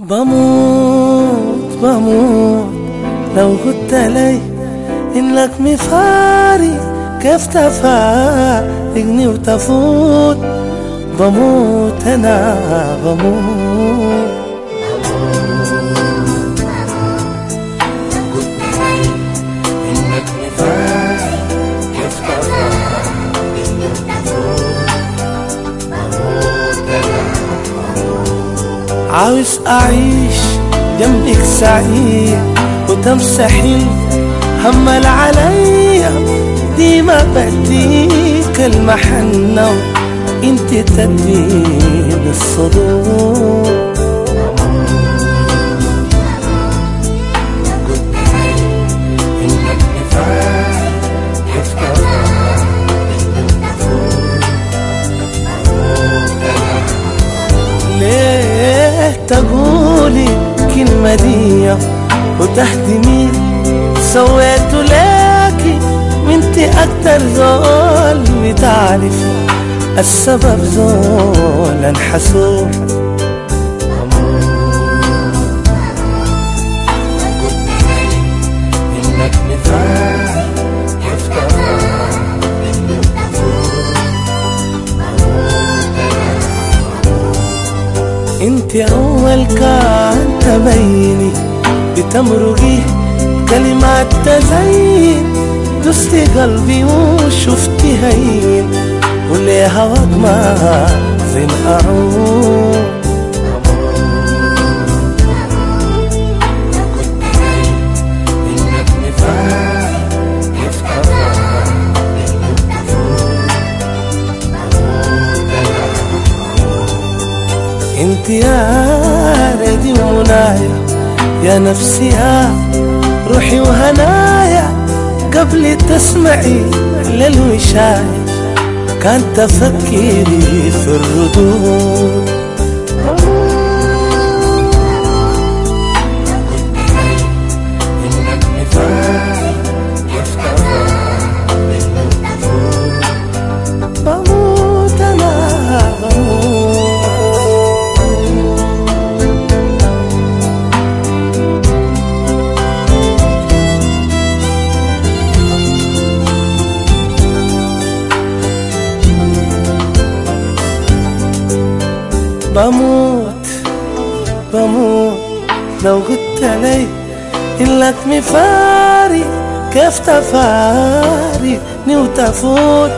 بموت بموت. لو قلت لي انك مفاري كيف تفارقني وتفوت؟ بموت أنا بموت. عاوز أعيش جنبك سعيد وتمسحي هم عليا. دي ما بديك المحنة انت تدين الصدور. تقولي كلمة دي وتهدمي سويت لك وانت أكتر زول بتعرف السبب زول انحسور انت أول كان تبيني بتمرقي كلمات تزين. دستي قلبي وشفتي هين. واللي هواك ما زين أعود. يا ردي ومنايا يا نفسي يا روحي وهنايا. قبل تسمعي للوشاية كان تفكيري في الردود. بموت بموت. لو غبت علي إلك مفاري كيف تفاري نوتفوت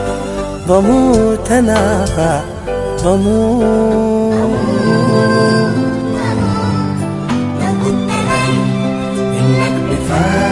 بموت أنا بموت. إنك مفاري